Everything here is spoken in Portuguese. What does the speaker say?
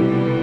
Música